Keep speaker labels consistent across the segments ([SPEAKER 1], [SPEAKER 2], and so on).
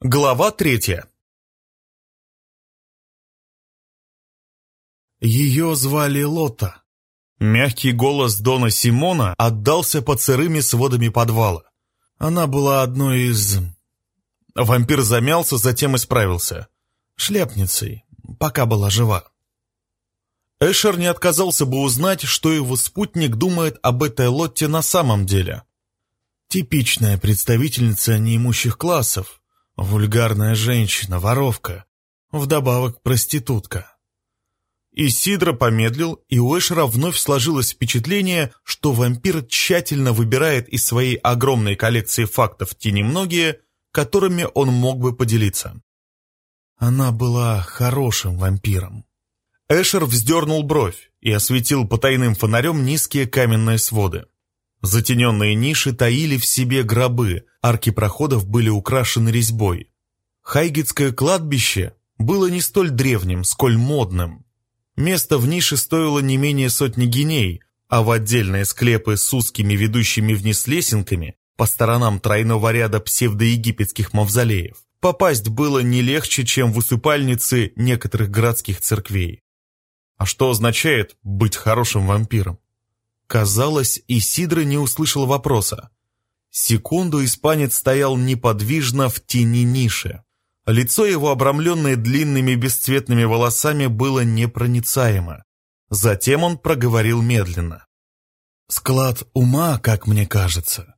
[SPEAKER 1] Глава третья Ее звали Лота. Мягкий голос Дона Симона отдался под сырыми сводами подвала. Она была одной из... Вампир замялся, затем исправился. Шляпницей, пока была жива. Эшер не отказался бы узнать, что его спутник думает об этой Лотте на самом деле. Типичная представительница неимущих классов, Вульгарная женщина, воровка, вдобавок проститутка. Исидро помедлил, и у Эшера вновь сложилось впечатление, что вампир тщательно выбирает из своей огромной коллекции фактов те немногие, которыми он мог бы поделиться. Она была хорошим вампиром. Эшер вздернул бровь и осветил потайным фонарем низкие каменные своды. Затененные ниши таили в себе гробы, арки проходов были украшены резьбой. Хайгетское кладбище было не столь древним, сколь модным. Место в нише стоило не менее сотни геней, а в отдельные склепы с узкими ведущими вниз лесенками по сторонам тройного ряда псевдоегипетских мавзолеев попасть было не легче, чем в усыпальницы некоторых городских церквей. А что означает быть хорошим вампиром? Казалось, Исидро не услышал вопроса. Секунду испанец стоял неподвижно в тени ниши. Лицо его, обрамленное длинными бесцветными волосами, было непроницаемо. Затем он проговорил медленно. «Склад ума, как мне кажется.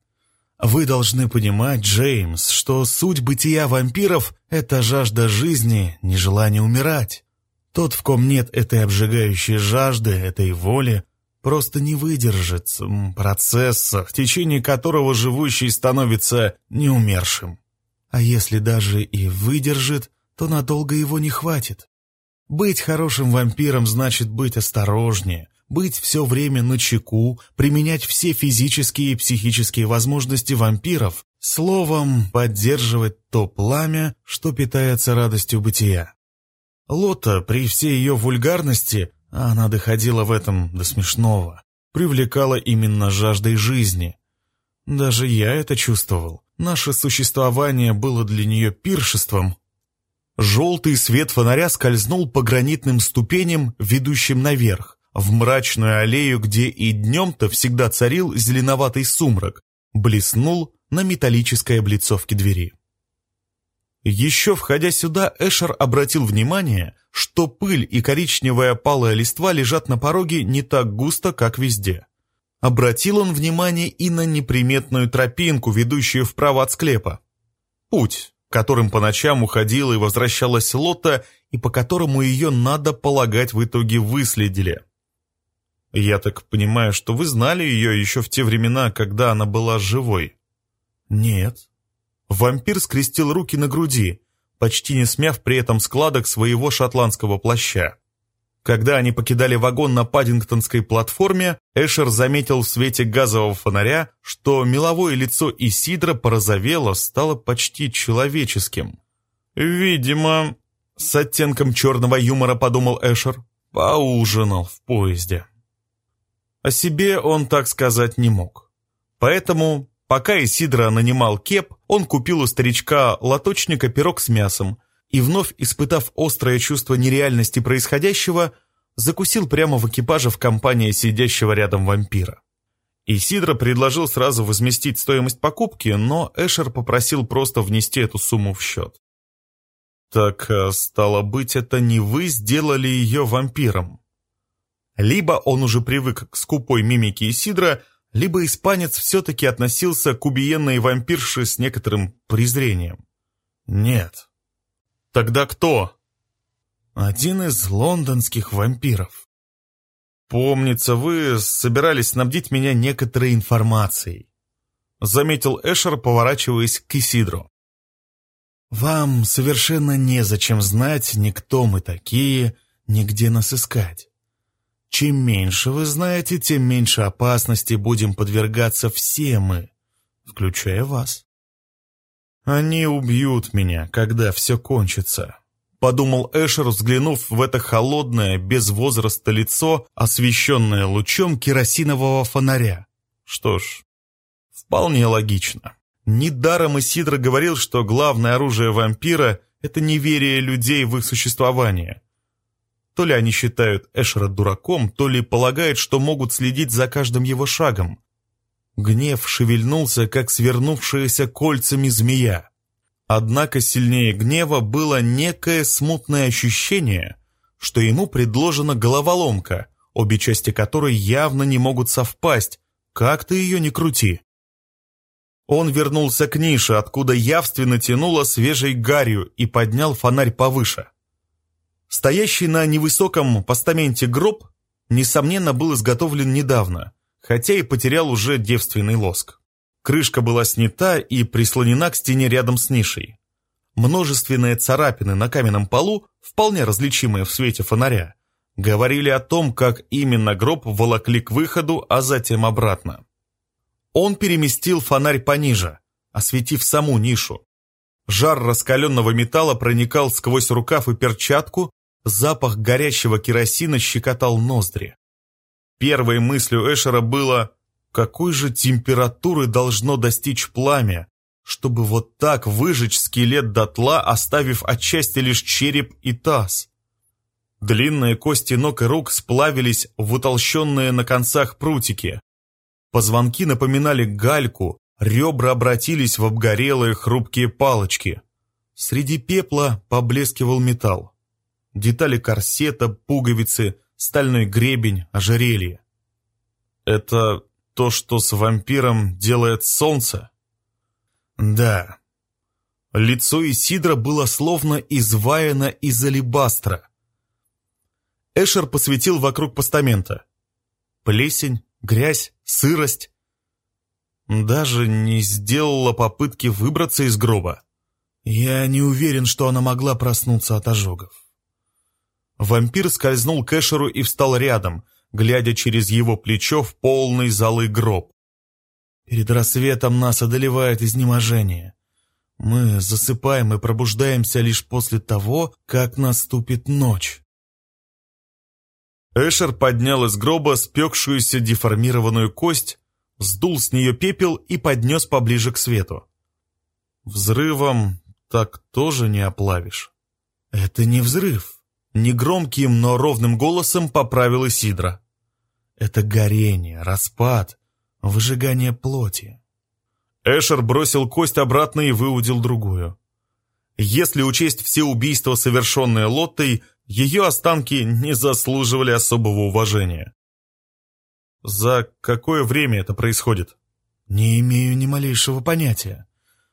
[SPEAKER 1] Вы должны понимать, Джеймс, что суть бытия вампиров — это жажда жизни, нежелание умирать. Тот, в ком нет этой обжигающей жажды, этой воли, просто не выдержит процесса, в течение которого живущий становится неумершим. А если даже и выдержит, то надолго его не хватит. Быть хорошим вампиром значит быть осторожнее, быть все время на чеку, применять все физические и психические возможности вампиров, словом, поддерживать то пламя, что питается радостью бытия. Лота при всей ее вульгарности а она доходила в этом до смешного. Привлекала именно жаждой жизни. Даже я это чувствовал. Наше существование было для нее пиршеством. Желтый свет фонаря скользнул по гранитным ступеням, ведущим наверх, в мрачную аллею, где и днем-то всегда царил зеленоватый сумрак, блеснул на металлической облицовке двери. Еще входя сюда, Эшер обратил внимание, что пыль и коричневая палая листва лежат на пороге не так густо, как везде. Обратил он внимание и на неприметную тропинку, ведущую вправо от склепа. Путь, которым по ночам уходила и возвращалась Лота, и по которому ее, надо полагать, в итоге выследили. Я так понимаю, что вы знали ее еще в те времена, когда она была живой? Нет, Вампир скрестил руки на груди, почти не смяв при этом складок своего шотландского плаща. Когда они покидали вагон на Паддингтонской платформе, Эшер заметил в свете газового фонаря, что меловое лицо Исидра порозовело, стало почти человеческим. «Видимо...» — с оттенком черного юмора подумал Эшер. «Поужинал в поезде». О себе он так сказать не мог. Поэтому Пока Исидро нанимал кеп, он купил у старичка-лоточника пирог с мясом и, вновь испытав острое чувство нереальности происходящего, закусил прямо в экипаже в компании сидящего рядом вампира. Исидро предложил сразу возместить стоимость покупки, но Эшер попросил просто внести эту сумму в счет. «Так, э, стало быть, это не вы сделали ее вампиром?» Либо он уже привык к скупой мимике Исидра, либо испанец все-таки относился к убиенной вампирше с некоторым презрением. Нет. Тогда кто? Один из лондонских вампиров. Помнится, вы собирались снабдить меня некоторой информацией. Заметил Эшер, поворачиваясь к Исидру. Вам совершенно незачем знать ни кто мы такие, ни где нас искать. Чем меньше вы знаете, тем меньше опасности будем подвергаться все мы, включая вас. Они убьют меня, когда все кончится, подумал Эшер, взглянув в это холодное, без возраста лицо, освещенное лучом керосинового фонаря. Что ж, вполне логично. Недаром Исидро говорил, что главное оружие вампира — это неверие людей в их существование. То ли они считают Эшера дураком, то ли полагают, что могут следить за каждым его шагом. Гнев шевельнулся, как свернувшаяся кольцами змея. Однако сильнее гнева было некое смутное ощущение, что ему предложена головоломка, обе части которой явно не могут совпасть, как ты ее не крути. Он вернулся к нише, откуда явственно тянуло свежей гарью и поднял фонарь повыше. Стоящий на невысоком постаменте гроб, несомненно, был изготовлен недавно, хотя и потерял уже девственный лоск. Крышка была снята и прислонена к стене рядом с нишей. Множественные царапины на каменном полу, вполне различимые в свете фонаря, говорили о том, как именно гроб волокли к выходу, а затем обратно. Он переместил фонарь пониже, осветив саму нишу. Жар раскаленного металла проникал сквозь рукав и перчатку, запах горящего керосина щекотал ноздри. Первой мыслью Эшера было какой же температуры должно достичь пламя, чтобы вот так выжечь скелет дотла, оставив отчасти лишь череп и таз? Длинные кости ног и рук сплавились в утолщенные на концах прутики. Позвонки напоминали гальку, ребра обратились в обгорелые хрупкие палочки. Среди пепла поблескивал металл. Детали корсета, пуговицы, стальной гребень, ожерелье. Это то, что с вампиром делает солнце? Да. Лицо Исидра было словно изваяно из алебастра. Эшер посветил вокруг постамента. Плесень, грязь, сырость. Даже не сделала попытки выбраться из гроба. Я не уверен, что она могла проснуться от ожогов. Вампир скользнул к Эшеру и встал рядом, глядя через его плечо в полный залы гроб. Перед рассветом нас одолевает изнеможение. Мы засыпаем и пробуждаемся лишь после того, как наступит ночь. Эшер поднял из гроба спекшуюся деформированную кость, сдул с нее пепел и поднес поближе к свету. Взрывом так тоже не оплавишь. Это не взрыв. Негромким, но ровным голосом поправила Сидра. Это горение, распад, выжигание плоти. Эшер бросил кость обратно и выудил другую. Если учесть все убийства, совершенные Лоттой, ее останки не заслуживали особого уважения. За какое время это происходит? Не имею ни малейшего понятия,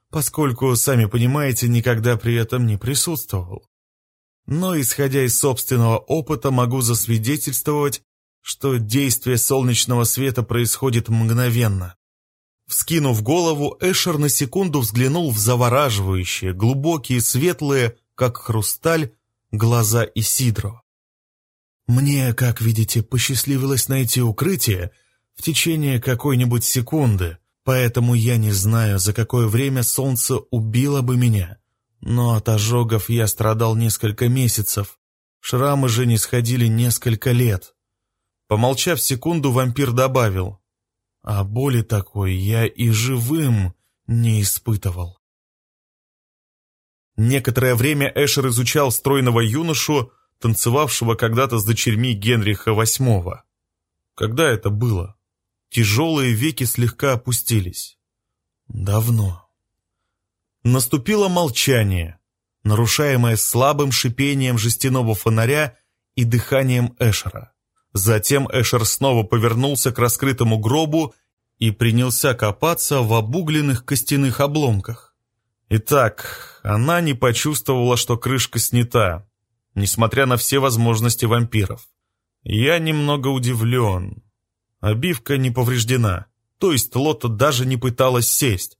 [SPEAKER 1] поскольку, сами понимаете, никогда при этом не присутствовал. Но, исходя из собственного опыта, могу засвидетельствовать, что действие солнечного света происходит мгновенно. Вскинув голову, Эшер на секунду взглянул в завораживающие, глубокие, светлые, как хрусталь, глаза Исидро. «Мне, как видите, посчастливилось найти укрытие в течение какой-нибудь секунды, поэтому я не знаю, за какое время солнце убило бы меня. Но от ожогов я страдал несколько месяцев, шрамы же не сходили несколько лет». Помолчав секунду, вампир добавил, «А боли такой я и живым не испытывал». Некоторое время Эшер изучал стройного юношу, танцевавшего когда-то с дочерьми Генриха VIII. Когда это было? Тяжелые веки слегка опустились. Давно. Наступило молчание, нарушаемое слабым шипением жестяного фонаря и дыханием Эшера. Затем Эшер снова повернулся к раскрытому гробу и принялся копаться в обугленных костяных обломках. Итак, она не почувствовала, что крышка снята, несмотря на все возможности вампиров. Я немного удивлен. Обивка не повреждена, то есть Лота даже не пыталась сесть.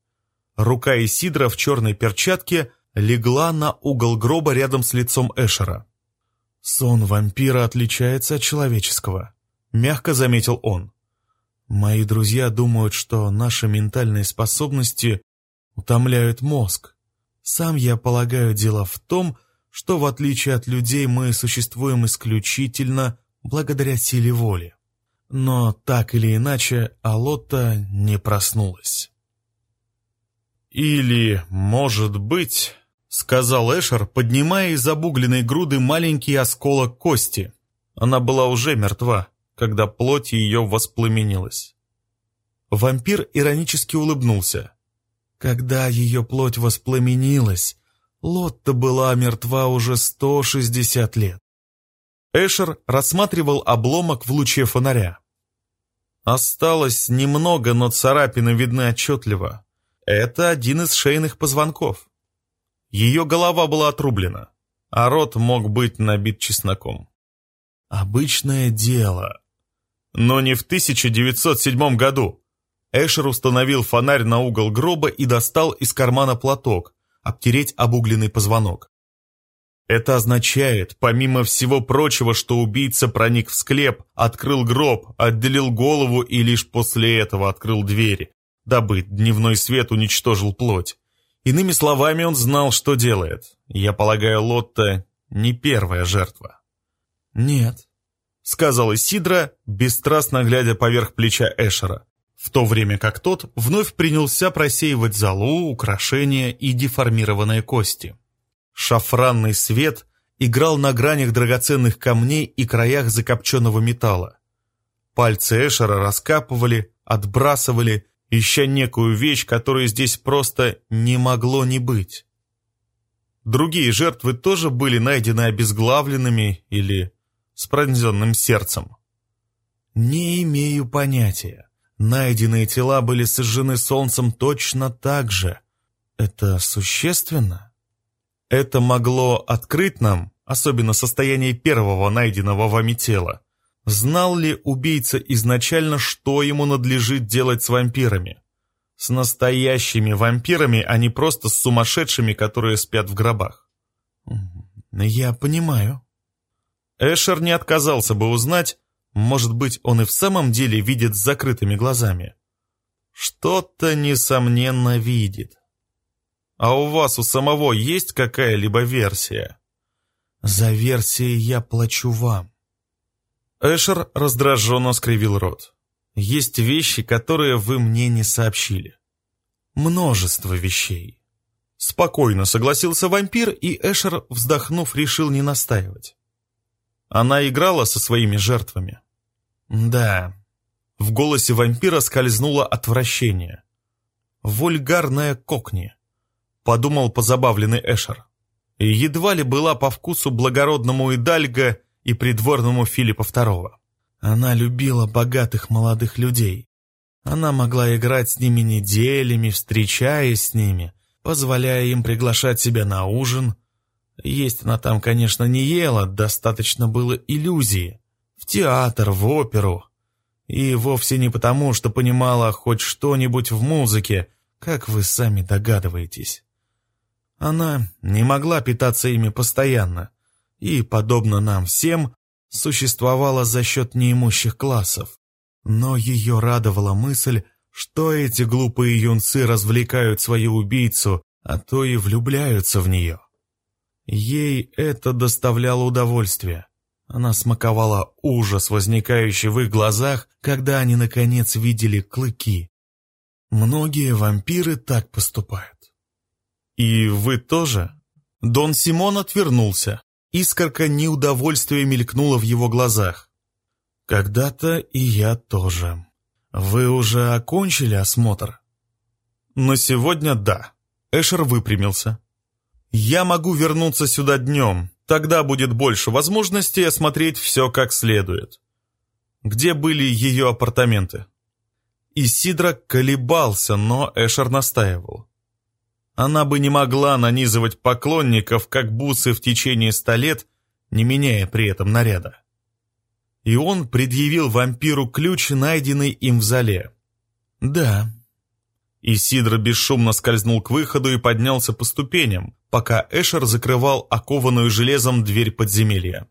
[SPEAKER 1] Рука Исидра в черной перчатке легла на угол гроба рядом с лицом Эшера. «Сон вампира отличается от человеческого», — мягко заметил он. «Мои друзья думают, что наши ментальные способности утомляют мозг. Сам я полагаю дело в том, что в отличие от людей мы существуем исключительно благодаря силе воли. Но так или иначе, Алотта не проснулась. «Или, может быть...» — сказал Эшер, поднимая из обугленной груды маленький осколок кости. Она была уже мертва, когда плоть ее воспламенилась. Вампир иронически улыбнулся. Когда ее плоть воспламенилась, Лотта была мертва уже 160 лет. Эшер рассматривал обломок в луче фонаря. Осталось немного, но царапины видны отчетливо. Это один из шейных позвонков. Ее голова была отрублена, а рот мог быть набит чесноком. Обычное дело. Но не в 1907 году. Эшер установил фонарь на угол гроба и достал из кармана платок, обтереть обугленный позвонок. Это означает, помимо всего прочего, что убийца проник в склеп, открыл гроб, отделил голову и лишь после этого открыл двери, дабы дневной свет уничтожил плоть. Иными словами, он знал, что делает. Я полагаю, Лотта не первая жертва. «Нет», — сказала Сидра, бесстрастно глядя поверх плеча Эшера, в то время как тот вновь принялся просеивать золу, украшения и деформированные кости. Шафранный свет играл на гранях драгоценных камней и краях закопченного металла. Пальцы Эшера раскапывали, отбрасывали, ища некую вещь, которой здесь просто не могло не быть. Другие жертвы тоже были найдены обезглавленными или с пронзенным сердцем. Не имею понятия. Найденные тела были сожжены солнцем точно так же. Это существенно? Это могло открыть нам, особенно состояние первого найденного вами тела. Знал ли убийца изначально, что ему надлежит делать с вампирами? С настоящими вампирами, а не просто с сумасшедшими, которые спят в гробах. Я понимаю. Эшер не отказался бы узнать, может быть, он и в самом деле видит с закрытыми глазами. Что-то, несомненно, видит. А у вас у самого есть какая-либо версия? За версией я плачу вам. Эшер раздраженно скривил рот. Есть вещи, которые вы мне не сообщили. Множество вещей. Спокойно согласился вампир, и Эшер, вздохнув, решил не настаивать. Она играла со своими жертвами. Да. В голосе вампира скользнуло отвращение. Вульгарная кокни подумал позабавленный Эшер. Едва ли была по вкусу благородному Идальго и придворному Филиппа II. Она любила богатых молодых людей. Она могла играть с ними неделями, встречаясь с ними, позволяя им приглашать себя на ужин. Есть она там, конечно, не ела, достаточно было иллюзии. В театр, в оперу. И вовсе не потому, что понимала хоть что-нибудь в музыке, как вы сами догадываетесь. Она не могла питаться ими постоянно и, подобно нам всем, существовала за счет неимущих классов. Но ее радовала мысль, что эти глупые юнцы развлекают свою убийцу, а то и влюбляются в нее. Ей это доставляло удовольствие. Она смаковала ужас, возникающий в их глазах, когда они, наконец, видели клыки. Многие вампиры так поступают. «И вы тоже?» Дон Симон отвернулся. Искорка неудовольствия мелькнула в его глазах. «Когда-то и я тоже. Вы уже окончили осмотр?» «Но сегодня да». Эшер выпрямился. «Я могу вернуться сюда днем. Тогда будет больше возможностей осмотреть все как следует. Где были ее апартаменты?» Исидра колебался, но Эшер настаивал. Она бы не могла нанизывать поклонников, как бусы в течение ста лет, не меняя при этом наряда. И он предъявил вампиру ключ, найденный им в зале. «Да». Исидро бесшумно скользнул к выходу и поднялся по ступеням, пока Эшер закрывал окованную железом дверь подземелья.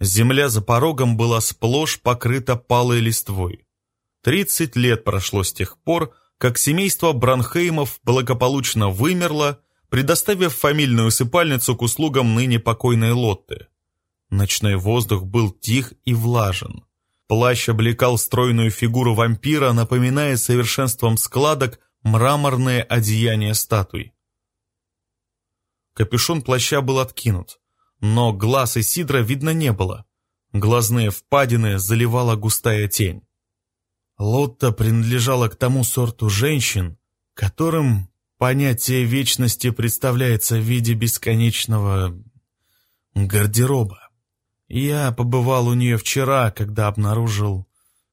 [SPEAKER 1] Земля за порогом была сплошь покрыта палой листвой. Тридцать лет прошло с тех пор, как семейство Бранхеймов благополучно вымерло, предоставив фамильную усыпальницу к услугам ныне покойной Лотты. Ночной воздух был тих и влажен. Плащ облекал стройную фигуру вампира, напоминая совершенством складок мраморное одеяние статуй. Капюшон плаща был откинут, но глаз Исидра видно не было. Глазные впадины заливала густая тень. Лотта принадлежала к тому сорту женщин, которым понятие вечности представляется в виде бесконечного гардероба. Я побывал у нее вчера, когда обнаружил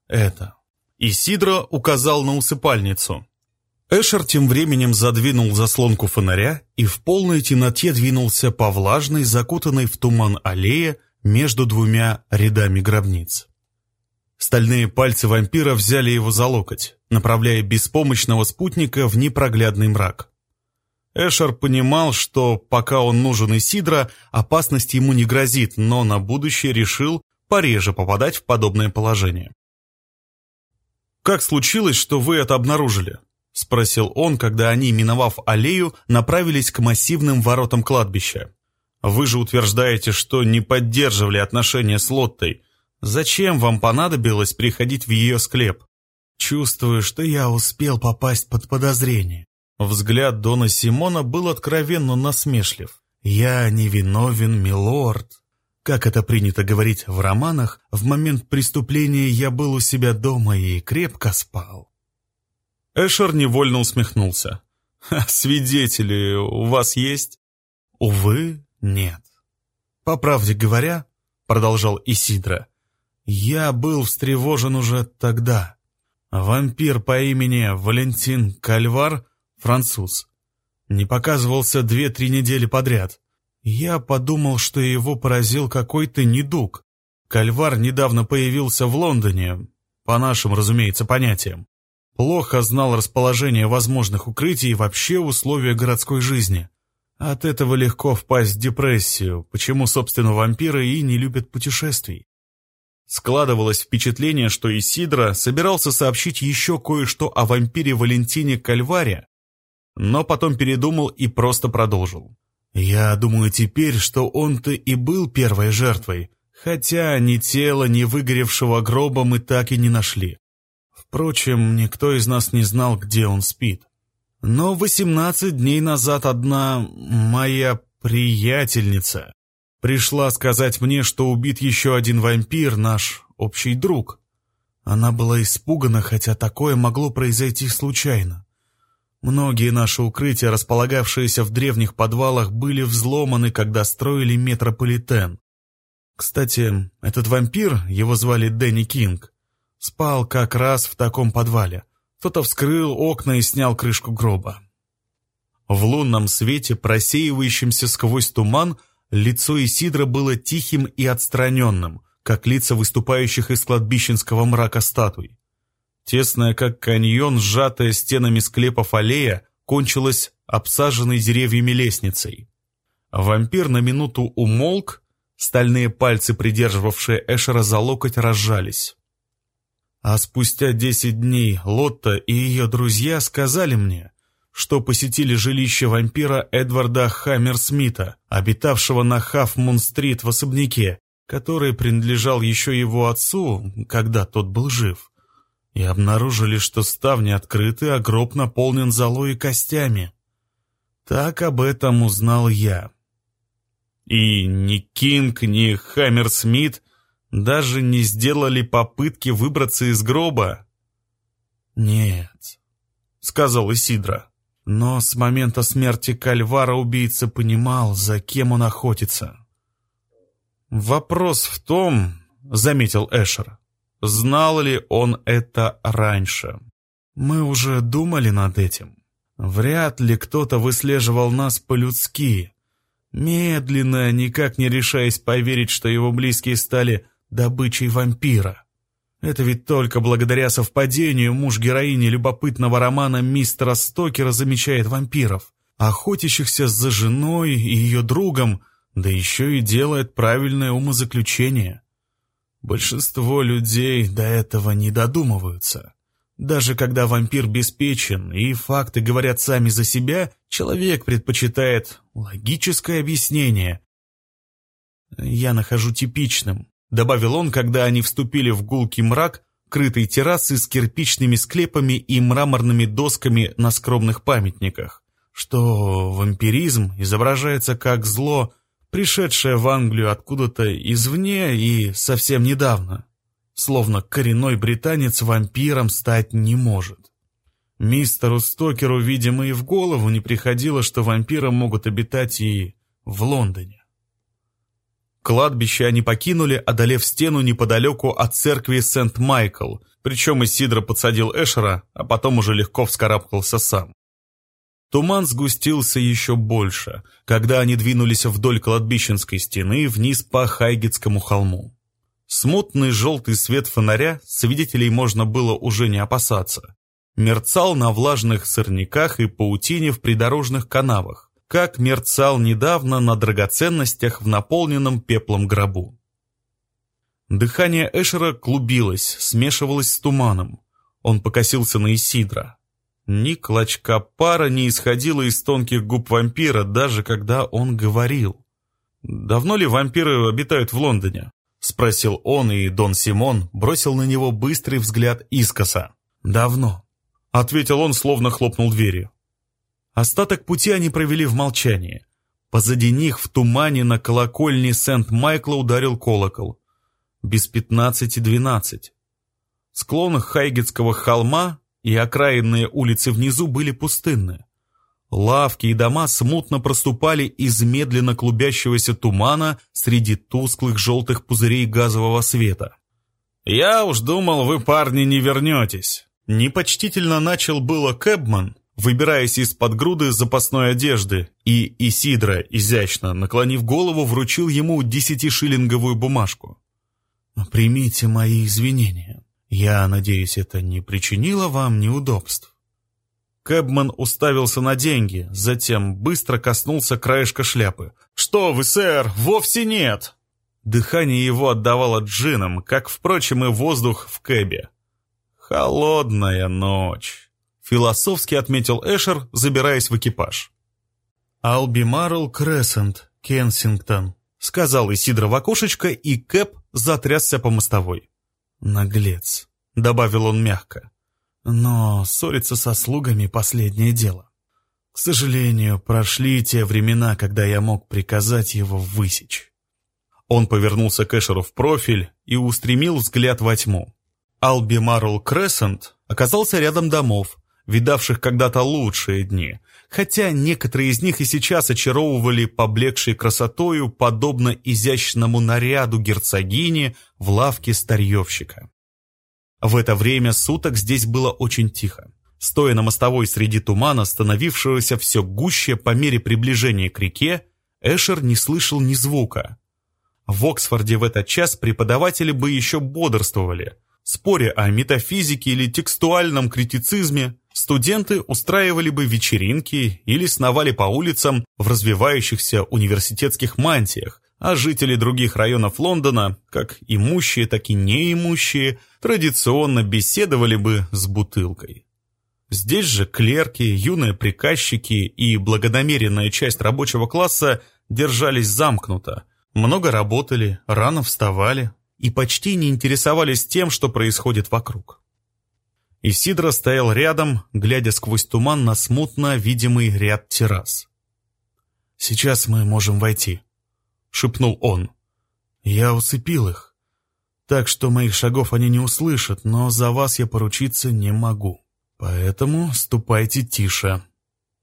[SPEAKER 1] это. Исидро указал на усыпальницу. Эшер тем временем задвинул заслонку фонаря и в полной темноте двинулся по влажной, закутанной в туман аллее между двумя рядами гробниц. Стальные пальцы вампира взяли его за локоть, направляя беспомощного спутника в непроглядный мрак. Эшер понимал, что пока он нужен Исидро, опасность ему не грозит, но на будущее решил пореже попадать в подобное положение. «Как случилось, что вы это обнаружили?» — спросил он, когда они, миновав аллею, направились к массивным воротам кладбища. «Вы же утверждаете, что не поддерживали отношения с Лоттой. Зачем вам понадобилось приходить в ее склеп?» «Чувствую, что я успел попасть под подозрение. Взгляд Дона Симона был откровенно насмешлив. «Я невиновен, милорд». Как это принято говорить в романах, в момент преступления я был у себя дома и крепко спал. Эшер невольно усмехнулся. «Свидетели у вас есть?» «Увы, нет». «По правде говоря», — продолжал Исидра, — «я был встревожен уже тогда. Вампир по имени Валентин Кальвар француз. Не показывался две-три недели подряд. Я подумал, что его поразил какой-то недуг. Кальвар недавно появился в Лондоне, по нашим, разумеется, понятиям. Плохо знал расположение возможных укрытий и вообще условия городской жизни. От этого легко впасть в депрессию, почему, собственно, вампиры и не любят путешествий. Складывалось впечатление, что Исидро собирался сообщить еще кое-что о вампире Валентине Кальваре, но потом передумал и просто продолжил. «Я думаю теперь, что он-то и был первой жертвой, хотя ни тело, ни выгоревшего гроба мы так и не нашли. Впрочем, никто из нас не знал, где он спит. Но восемнадцать дней назад одна моя приятельница пришла сказать мне, что убит еще один вампир, наш общий друг. Она была испугана, хотя такое могло произойти случайно. Многие наши укрытия, располагавшиеся в древних подвалах, были взломаны, когда строили метрополитен. Кстати, этот вампир, его звали Дэнни Кинг, спал как раз в таком подвале. Кто-то вскрыл окна и снял крышку гроба. В лунном свете, просеивающемся сквозь туман, лицо Исидра было тихим и отстраненным, как лица выступающих из кладбищенского мрака статуй. Тесная, как каньон, сжатая стенами склепов аллея, кончилась обсаженной деревьями лестницей. Вампир на минуту умолк, стальные пальцы, придерживавшие Эшера за локоть, разжались. А спустя десять дней Лотта и ее друзья сказали мне, что посетили жилище вампира Эдварда Хаммерсмита, обитавшего на Хафмун-стрит в особняке, который принадлежал еще его отцу, когда тот был жив и обнаружили, что ставни открыты, а гроб наполнен золой и костями. Так об этом узнал я. И ни Кинг, ни Хаммерсмит даже не сделали попытки выбраться из гроба. «Нет», — сказал Исидра. Но с момента смерти Кальвара убийца понимал, за кем он охотится. «Вопрос в том», — заметил Эшер, Знал ли он это раньше? Мы уже думали над этим. Вряд ли кто-то выслеживал нас по-людски. Медленно, никак не решаясь поверить, что его близкие стали добычей вампира. Это ведь только благодаря совпадению муж героини любопытного романа мистера Стокера замечает вампиров, охотящихся за женой и ее другом, да еще и делает правильное умозаключение. Большинство людей до этого не додумываются. Даже когда вампир беспечен и факты говорят сами за себя, человек предпочитает логическое объяснение. «Я нахожу типичным», — добавил он, когда они вступили в гулкий мрак, крытой террасы с кирпичными склепами и мраморными досками на скромных памятниках, что вампиризм изображается как зло, пришедшее в Англию откуда-то извне и совсем недавно, словно коренной британец вампиром стать не может. Мистеру Стокеру, видимо, и в голову не приходило, что вампиры могут обитать и в Лондоне. Кладбище они покинули, одолев стену неподалеку от церкви Сент-Майкл, причем Исидро подсадил Эшера, а потом уже легко вскарабкался сам. Туман сгустился еще больше, когда они двинулись вдоль кладбищенской стены вниз по Хайгетскому холму. Смутный желтый свет фонаря свидетелей можно было уже не опасаться. Мерцал на влажных сорняках и паутине в придорожных канавах как мерцал недавно на драгоценностях в наполненном пеплом гробу. Дыхание Эшера клубилось, смешивалось с туманом. Он покосился на Исидра. Ни клочка пара не исходило из тонких губ вампира, даже когда он говорил. «Давно ли вампиры обитают в Лондоне?» — спросил он, и Дон Симон бросил на него быстрый взгляд искоса. «Давно», — ответил он, словно хлопнул дверью. Остаток пути они провели в молчании. Позади них в тумане на колокольне Сент-Майкла ударил колокол. Без пятнадцати двенадцать. Склон Хайгетского холма и окраинные улицы внизу были пустынны. Лавки и дома смутно проступали из медленно клубящегося тумана среди тусклых желтых пузырей газового света. «Я уж думал, вы, парни, не вернетесь». Непочтительно начал было Кэбман, выбираясь из-под груды запасной одежды, и Исидра, изящно наклонив голову, вручил ему десятишиллинговую бумажку. «Примите мои извинения. Я надеюсь, это не причинило вам неудобств». Кэбман уставился на деньги, затем быстро коснулся краешка шляпы. «Что вы, сэр, вовсе нет!» Дыхание его отдавало джином, как, впрочем, и воздух в кэбе. «Холодная ночь». Философски отметил Эшер, забираясь в экипаж. «Албимарл Крессент, Кенсингтон», — сказал Исидро в окошечко, и Кэп затрясся по мостовой. «Наглец», — добавил он мягко. «Но ссориться со слугами — последнее дело. К сожалению, прошли те времена, когда я мог приказать его высечь». Он повернулся к Эшеру в профиль и устремил взгляд во тьму. Албимарл Крессент оказался рядом домов, видавших когда-то лучшие дни, хотя некоторые из них и сейчас очаровывали поблекшей красотою, подобно изящному наряду герцогини в лавке старьевщика. В это время суток здесь было очень тихо. Стоя на мостовой среди тумана, становившегося все гуще по мере приближения к реке, Эшер не слышал ни звука. В Оксфорде в этот час преподаватели бы еще бодрствовали, споря о метафизике или текстуальном критицизме, студенты устраивали бы вечеринки или сновали по улицам в развивающихся университетских мантиях, а жители других районов Лондона, как имущие, так и неимущие, традиционно беседовали бы с бутылкой. Здесь же клерки, юные приказчики и благонамеренная часть рабочего класса держались замкнуто, много работали, рано вставали и почти не интересовались тем, что происходит вокруг. Исидро стоял рядом, глядя сквозь туман на смутно видимый ряд террас. «Сейчас мы можем войти», — шепнул он. «Я усыпил их, так что моих шагов они не услышат, но за вас я поручиться не могу. Поэтому ступайте тише».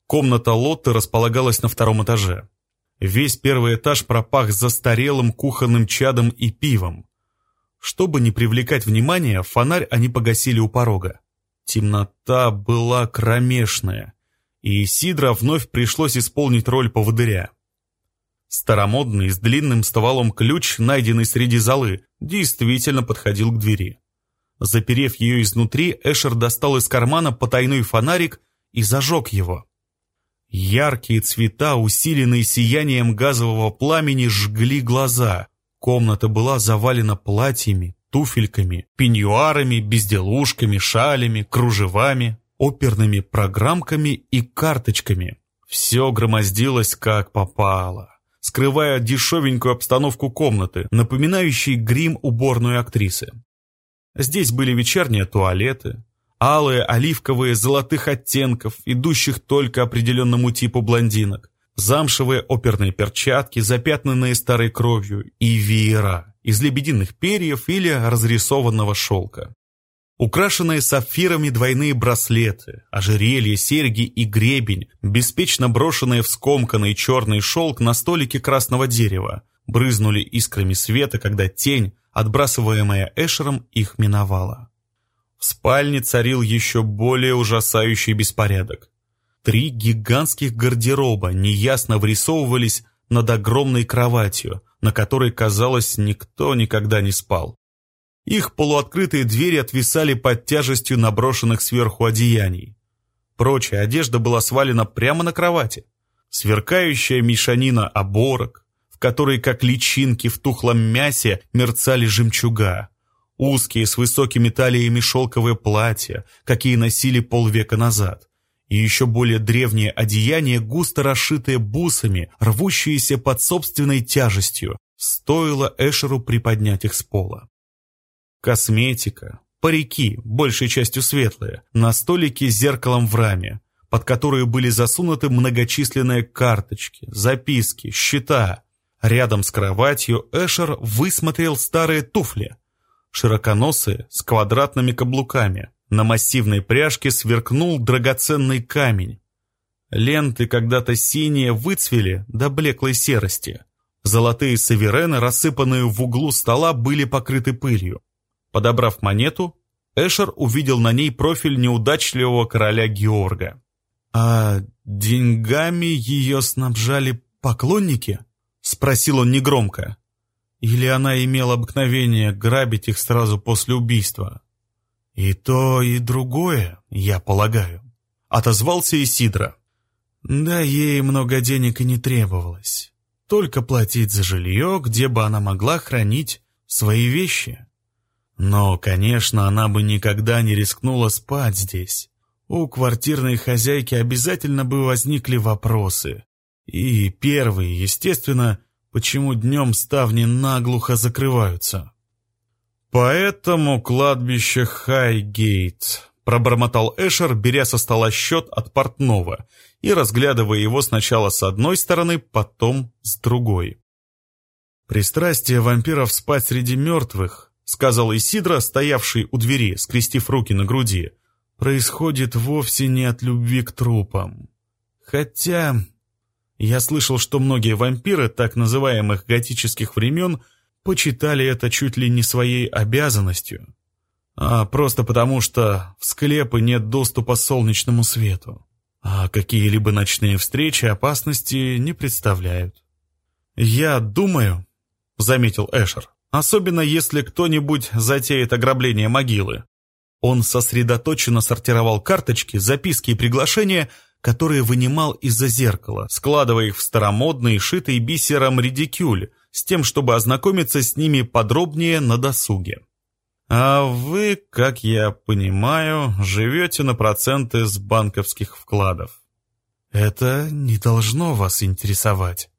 [SPEAKER 1] Комната Лотты располагалась на втором этаже. Весь первый этаж пропах застарелым кухонным чадом и пивом. Чтобы не привлекать внимания, фонарь они погасили у порога. Темнота была кромешная, и Сидра вновь пришлось исполнить роль поводыря. Старомодный, с длинным стволом ключ, найденный среди золы, действительно подходил к двери. Заперев ее изнутри, Эшер достал из кармана потайной фонарик и зажег его. Яркие цвета, усиленные сиянием газового пламени, жгли глаза. Комната была завалена платьями, туфельками, пеньюарами, безделушками, шалями, кружевами, оперными программками и карточками. Все громоздилось как попало, скрывая дешевенькую обстановку комнаты, напоминающей грим уборной актрисы. Здесь были вечерние туалеты, алые, оливковые, золотых оттенков, идущих только определенному типу блондинок, замшевые оперные перчатки, запятнанные старой кровью, и веера из лебединых перьев или разрисованного шелка. Украшенные сапфирами двойные браслеты, ожерелье, серьги и гребень, беспечно брошенные в скомканный черный шелк на столике красного дерева, брызнули искрами света, когда тень, отбрасываемая Эшером, их миновала. В спальне царил еще более ужасающий беспорядок. Три гигантских гардероба неясно врисовывались над огромной кроватью, на которой, казалось, никто никогда не спал. Их полуоткрытые двери отвисали под тяжестью наброшенных сверху одеяний. Прочая одежда была свалена прямо на кровати. Сверкающая мешанина оборок, в которой, как личинки в тухлом мясе, мерцали жемчуга. Узкие с высокими талиями шелковые платья, какие носили полвека назад. И еще более древние одеяния, густо расшитые бусами, рвущиеся под собственной тяжестью, стоило Эшеру приподнять их с пола. Косметика, парики, большей частью светлые, на столике с зеркалом в раме, под которые были засунуты многочисленные карточки, записки, счета. Рядом с кроватью Эшер высмотрел старые туфли, широконосые, с квадратными каблуками. На массивной пряжке сверкнул драгоценный камень. Ленты, когда-то синие, выцвели до блеклой серости. Золотые саверены, рассыпанные в углу стола, были покрыты пылью. Подобрав монету, Эшер увидел на ней профиль неудачливого короля Георга. «А деньгами ее снабжали поклонники?» — спросил он негромко. «Или она имела обыкновение грабить их сразу после убийства?» «И то, и другое, я полагаю», — отозвался Исидра. «Да ей много денег и не требовалось. Только платить за жилье, где бы она могла хранить свои вещи». Но, конечно, она бы никогда не рискнула спать здесь. У квартирной хозяйки обязательно бы возникли вопросы. И первый, естественно, почему днем ставни наглухо закрываются. «Поэтому кладбище Хайгейт», — пробормотал Эшер, беря со стола счет от портного и разглядывая его сначала с одной стороны, потом с другой. Пристрастие вампиров спать среди мертвых — сказал Исидра, стоявший у двери, скрестив руки на груди, — происходит вовсе не от любви к трупам. Хотя... Я слышал, что многие вампиры так называемых готических времен почитали это чуть ли не своей обязанностью, а просто потому, что в склепы нет доступа солнечному свету, а какие-либо ночные встречи опасности не представляют. «Я думаю», — заметил Эшер, Особенно если кто-нибудь затеет ограбление могилы. Он сосредоточенно сортировал карточки, записки и приглашения, которые вынимал из-за зеркала, складывая их в старомодный, шитый бисером редикюль, с тем, чтобы ознакомиться с ними подробнее на досуге. А вы, как я понимаю, живете на проценты с банковских вкладов. Это не должно вас интересовать.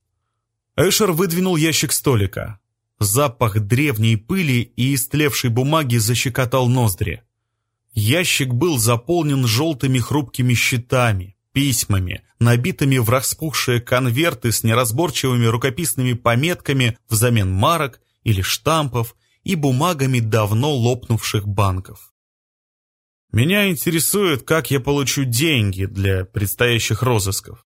[SPEAKER 1] Эшер выдвинул ящик столика. Запах древней пыли и истлевшей бумаги защекотал ноздри. Ящик был заполнен желтыми хрупкими щитами, письмами, набитыми в распухшие конверты с неразборчивыми рукописными пометками взамен марок или штампов и бумагами давно лопнувших банков. Меня интересует, как я получу деньги для предстоящих розысков.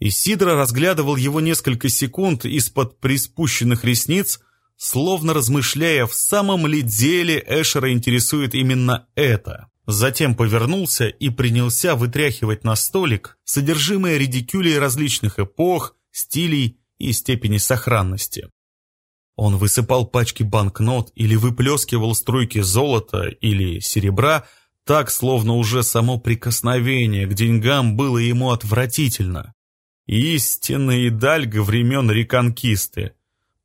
[SPEAKER 1] Исидро разглядывал его несколько секунд из-под приспущенных ресниц, словно размышляя, в самом ли деле Эшера интересует именно это. Затем повернулся и принялся вытряхивать на столик содержимое редикюлей различных эпох, стилей и степени сохранности. Он высыпал пачки банкнот или выплескивал струйки золота или серебра, так, словно уже само прикосновение к деньгам было ему отвратительно. Истинный идальга времен реконкисты,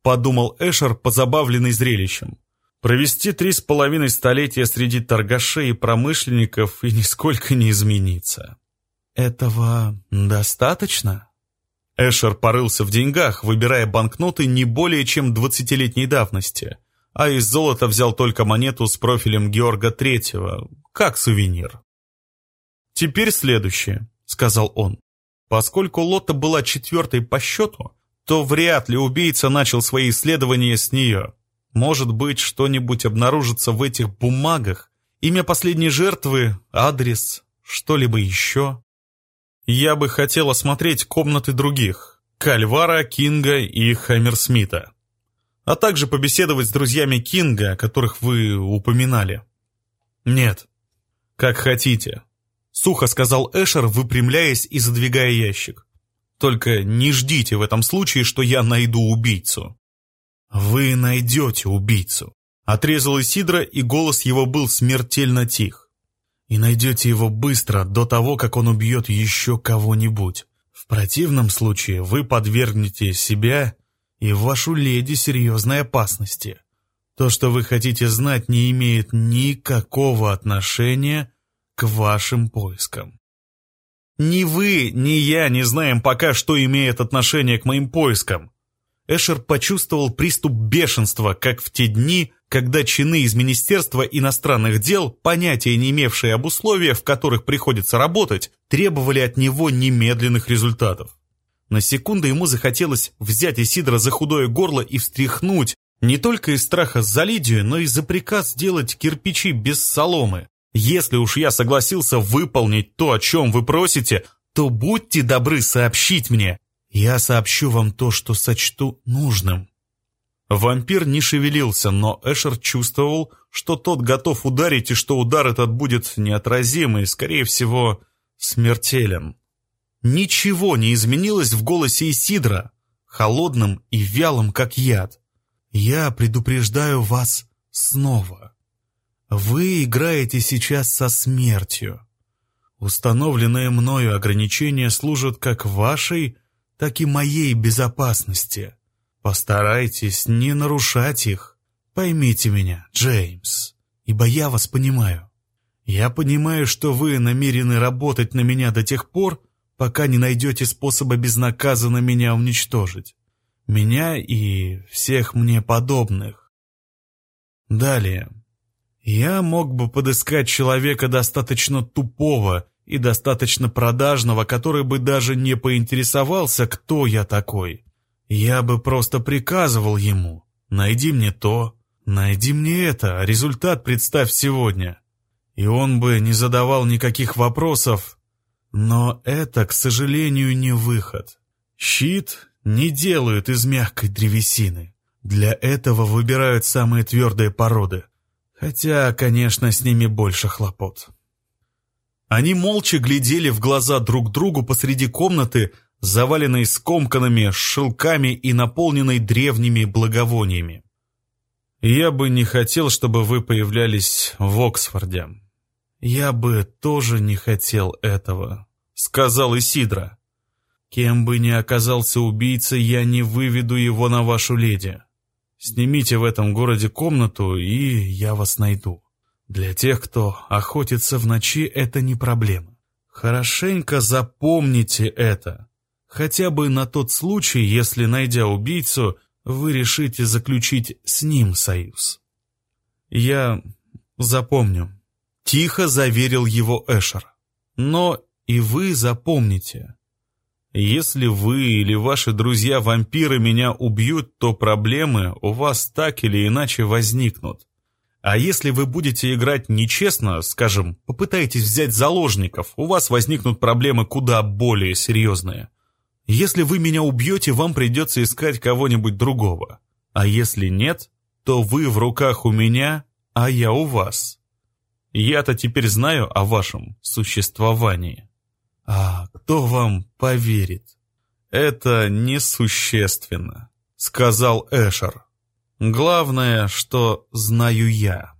[SPEAKER 1] подумал Эшер, позабавленный зрелищем. Провести три с половиной столетия среди торгашей и промышленников и нисколько не измениться. Этого достаточно? Эшер порылся в деньгах, выбирая банкноты не более чем двадцатилетней давности. а из золота взял только монету с профилем Георга Третьего, как сувенир. «Теперь следующее», — сказал он. Поскольку Лотта была четвертой по счету, то вряд ли убийца начал свои исследования с нее. Может быть, что-нибудь обнаружится в этих бумагах, имя последней жертвы, адрес, что-либо еще. Я бы хотел осмотреть комнаты других, Кальвара, Кинга и Хаммерсмита, а также побеседовать с друзьями Кинга, о которых вы упоминали. Нет, как хотите, сухо сказал Эшер, выпрямляясь и задвигая ящик. Только не ждите в этом случае, что я найду убийцу. «Вы найдете убийцу», — отрезал Исидра, и голос его был смертельно тих. «И найдете его быстро, до того, как он убьет еще кого-нибудь. В противном случае вы подвергнете себя и вашу леди серьезной опасности. То, что вы хотите знать, не имеет никакого отношения к вашим поискам». «Ни вы, ни я не знаем пока, что имеет отношение к моим поискам», Эшер почувствовал приступ бешенства, как в те дни, когда чины из Министерства иностранных дел, понятия не имевшие об условиях, в которых приходится работать, требовали от него немедленных результатов. На секунду ему захотелось взять Исидра за худое горло и встряхнуть, не только из страха за Лидию, но и за приказ сделать кирпичи без соломы. Если уж я согласился выполнить то, о чем вы просите, то будьте добры сообщить мне, я сообщу вам то, что сочту нужным». Вампир не шевелился, но Эшер чувствовал, что тот готов ударить, и что удар этот будет неотразим и, скорее всего, смертелен. Ничего не изменилось в голосе Исидра, холодным и вялым, как яд. «Я предупреждаю вас снова. Вы играете сейчас со смертью. Установленные мною ограничения служат как вашей, так и моей безопасности. Постарайтесь не нарушать их. Поймите меня, Джеймс, ибо я вас понимаю. Я понимаю, что вы намерены работать на меня до тех пор, пока не найдете способа безнаказанно меня уничтожить. Меня и всех мне подобных. Далее. Я мог бы подыскать человека достаточно тупого и достаточно продажного, который бы даже не поинтересовался, кто я такой. Я бы просто приказывал ему «найди мне то, найди мне это, а результат представь сегодня». И он бы не задавал никаких вопросов, но это, к сожалению, не выход. Щит не делают из мягкой древесины. Для этого выбирают самые твердые породы. Хотя, конечно, с ними больше хлопот. Они молча глядели в глаза друг другу посреди комнаты, заваленной скомканными шелками и наполненной древними благовониями. «Я бы не хотел, чтобы вы появлялись в Оксфорде». «Я бы тоже не хотел этого», — сказал Исидра. «Кем бы ни оказался убийца, я не выведу его на вашу леди. Снимите в этом городе комнату, и я вас найду». Для тех, кто охотится в ночи, это не проблема. Хорошенько запомните это. Хотя бы на тот случай, если, найдя убийцу, вы решите заключить с ним союз. Я запомню. Тихо заверил его Эшер. Но и вы запомните. Если вы или ваши друзья-вампиры меня убьют, то проблемы у вас так или иначе возникнут. А если вы будете играть нечестно, скажем, попытаетесь взять заложников, у вас возникнут проблемы куда более серьезные. Если вы меня убьете, вам придется искать кого-нибудь другого. А если нет, то вы в руках у меня, а я у вас. Я-то теперь знаю о вашем существовании. А кто вам поверит? Это несущественно, сказал Эшер. Главное, что знаю я.